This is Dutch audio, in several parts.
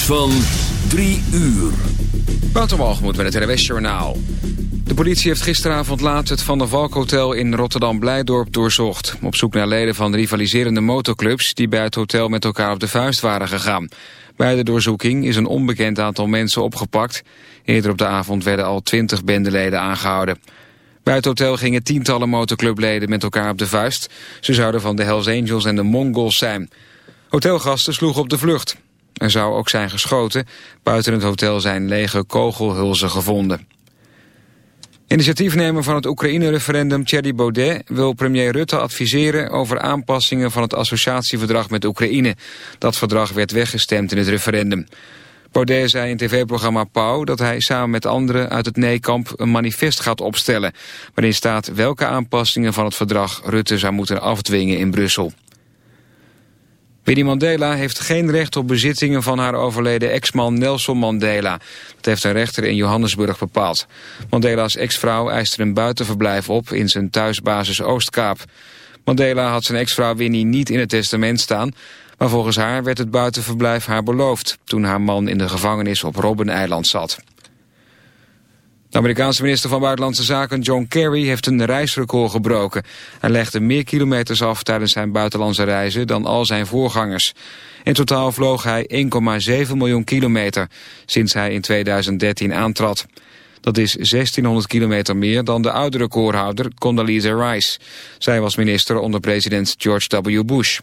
van 3 uur. Waterwalgemoed met het RWS Journaal. De politie heeft gisteravond laat het Van der Valk Hotel in Rotterdam-Blijdorp doorzocht. Op zoek naar leden van rivaliserende motorclubs die bij het hotel met elkaar op de vuist waren gegaan. Bij de doorzoeking is een onbekend aantal mensen opgepakt. Eerder op de avond werden al twintig bendeleden aangehouden. Bij het hotel gingen tientallen motorclubleden met elkaar op de vuist. Ze zouden van de Hells Angels en de Mongols zijn. Hotelgasten sloegen op de vlucht. Er zou ook zijn geschoten. Buiten het hotel zijn lege kogelhulzen gevonden. Initiatiefnemer van het Oekraïne-referendum Thierry Baudet wil premier Rutte adviseren over aanpassingen van het associatieverdrag met Oekraïne. Dat verdrag werd weggestemd in het referendum. Baudet zei in tv-programma Pauw dat hij samen met anderen uit het nee-kamp een manifest gaat opstellen, waarin staat welke aanpassingen van het verdrag Rutte zou moeten afdwingen in Brussel. Winnie Mandela heeft geen recht op bezittingen van haar overleden ex-man Nelson Mandela. Dat heeft een rechter in Johannesburg bepaald. Mandela's ex-vrouw eiste een buitenverblijf op in zijn thuisbasis Oostkaap. Mandela had zijn ex-vrouw Winnie niet in het testament staan... maar volgens haar werd het buitenverblijf haar beloofd... toen haar man in de gevangenis op Robben-eiland zat. De Amerikaanse minister van Buitenlandse Zaken John Kerry heeft een reisrecord gebroken. Hij legde meer kilometers af tijdens zijn buitenlandse reizen dan al zijn voorgangers. In totaal vloog hij 1,7 miljoen kilometer sinds hij in 2013 aantrad. Dat is 1600 kilometer meer dan de oude recordhouder Condoleezza Rice. Zij was minister onder president George W. Bush.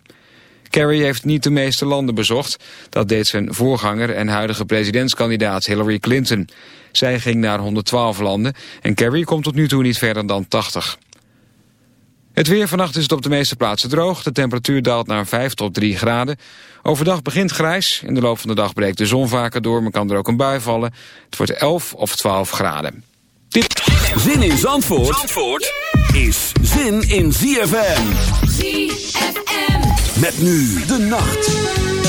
Kerry heeft niet de meeste landen bezocht. Dat deed zijn voorganger en huidige presidentskandidaat Hillary Clinton. Zij ging naar 112 landen en Kerry komt tot nu toe niet verder dan 80. Het weer vannacht is het op de meeste plaatsen droog. De temperatuur daalt naar 5 tot 3 graden. Overdag begint grijs. In de loop van de dag breekt de zon vaker door, maar kan er ook een bui vallen. Het wordt 11 of 12 graden. Dit... Zin in Zandvoort, Zandvoort is zin in ZFM. ZFM. Met nu de nacht.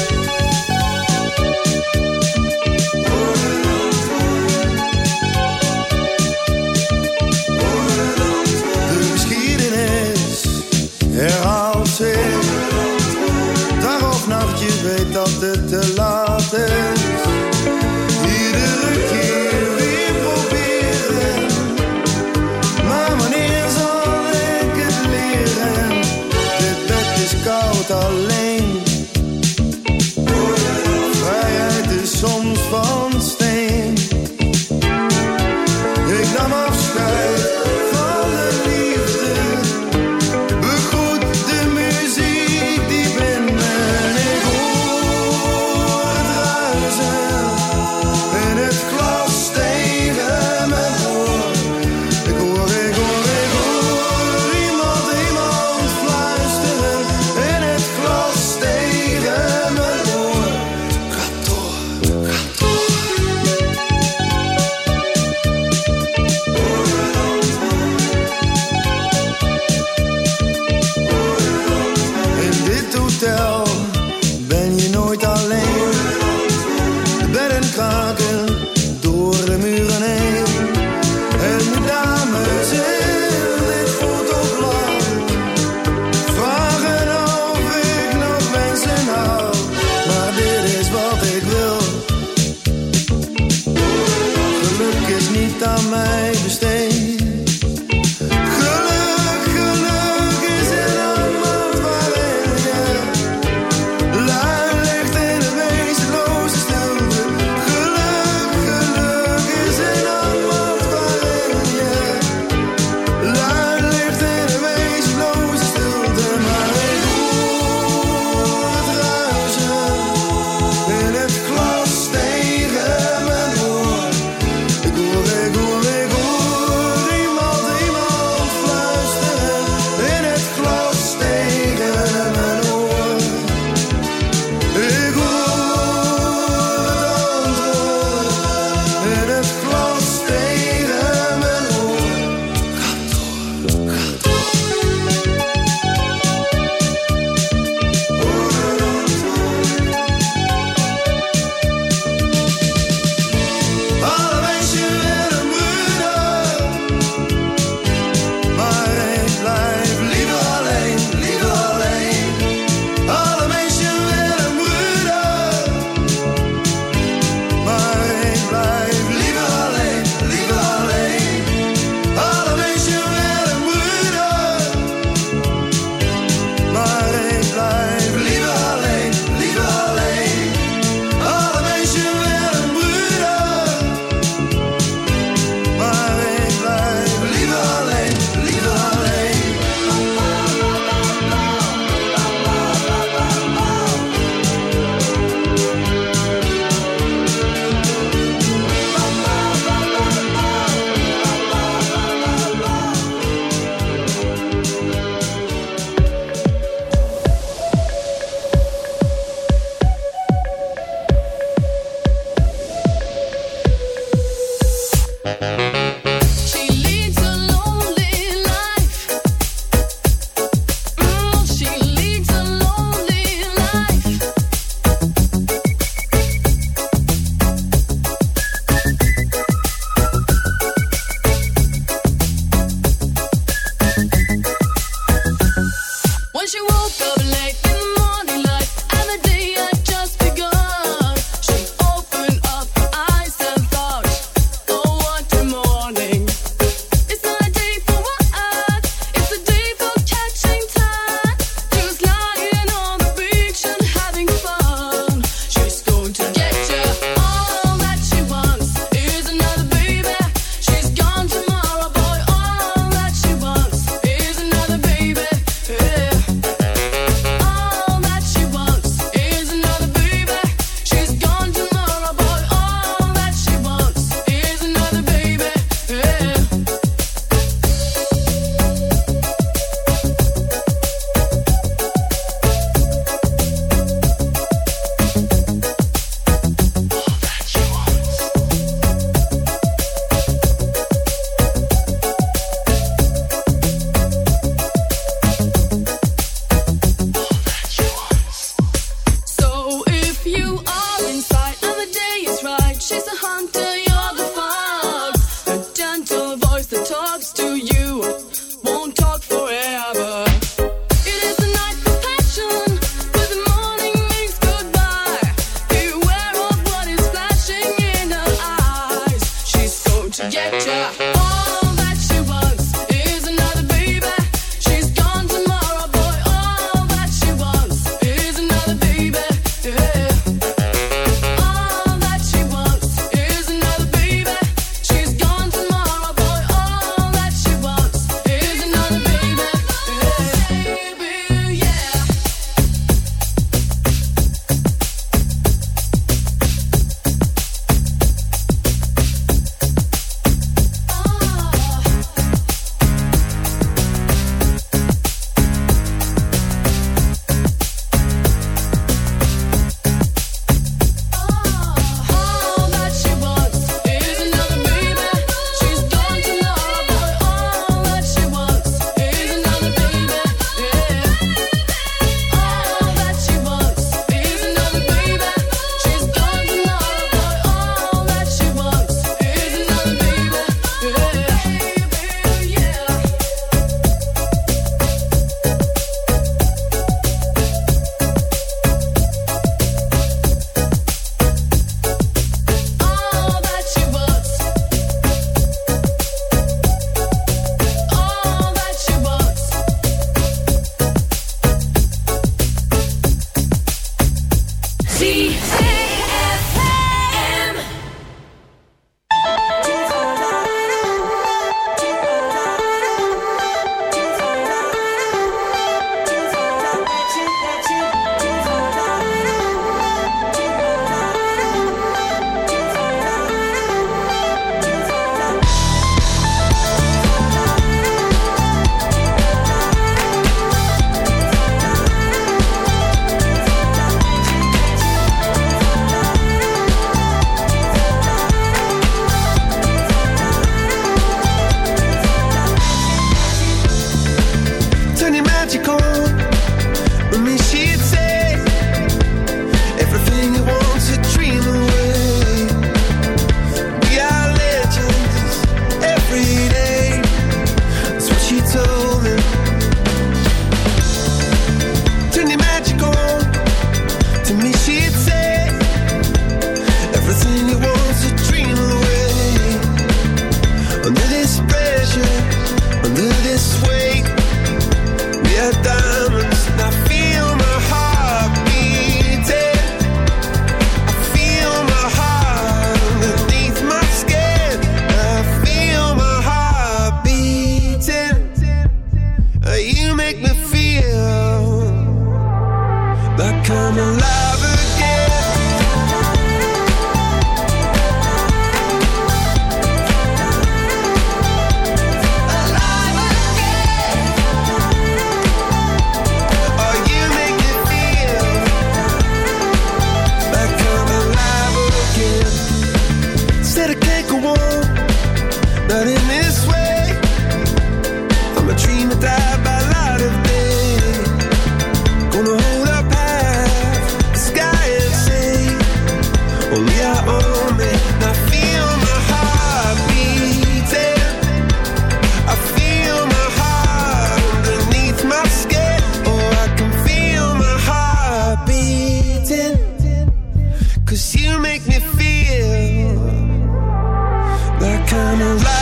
come around.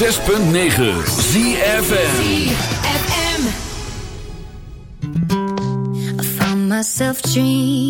106.9 ZFM I found myself dreaming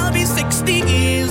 be 60 years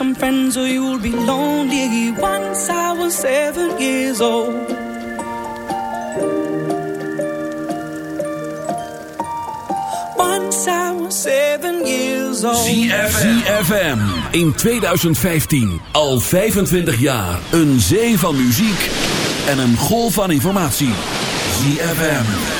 Some friends or you'll be lonely. Once I was seven years old. Once I was years old. ZFM in 2015. Al 25 jaar. Een zee van muziek en een golf van informatie. ZFM.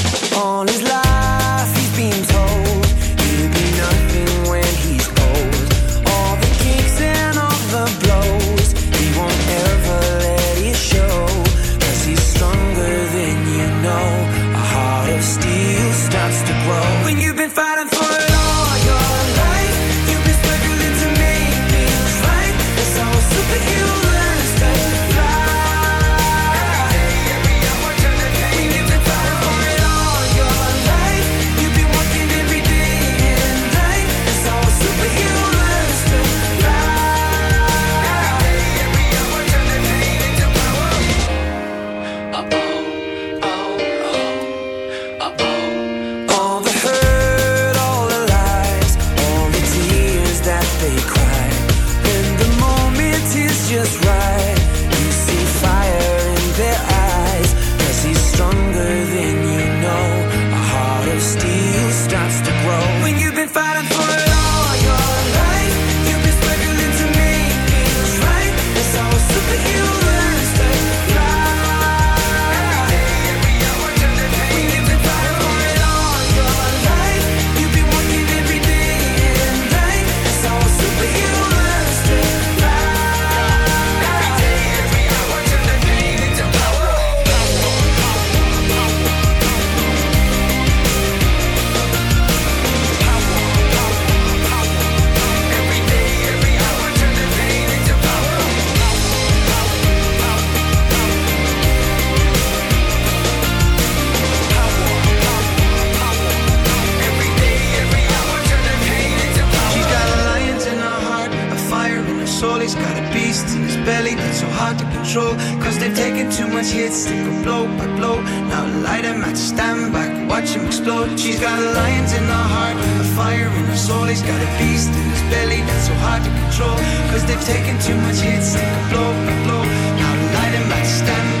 got a lion's in her heart, a fire in her soul. He's got a beast in his belly that's so hard to control. Cause they've taken too much hits, take a blow, a blow. Now light him back, stand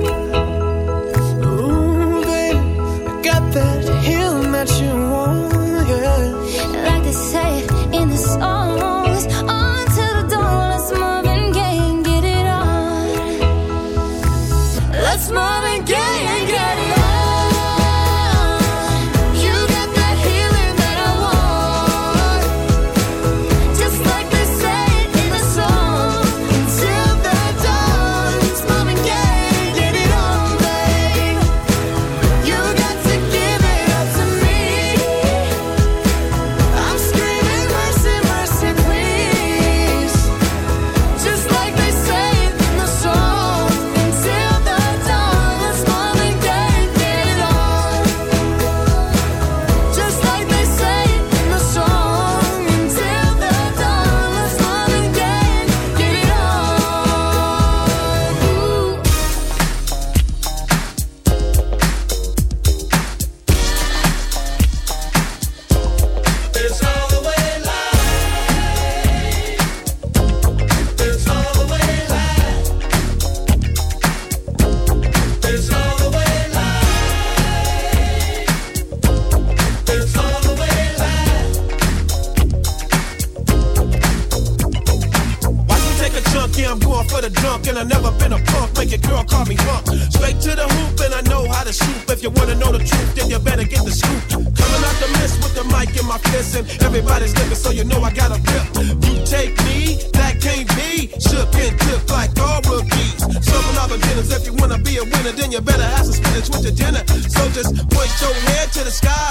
missing. Everybody's slipping, so you know I got a grip. You take me, that can't be. Shook and tipped like all rookies. Serving all the dinners. If you wanna be a winner, then you better have some spinach with your dinner. So just point your head to the sky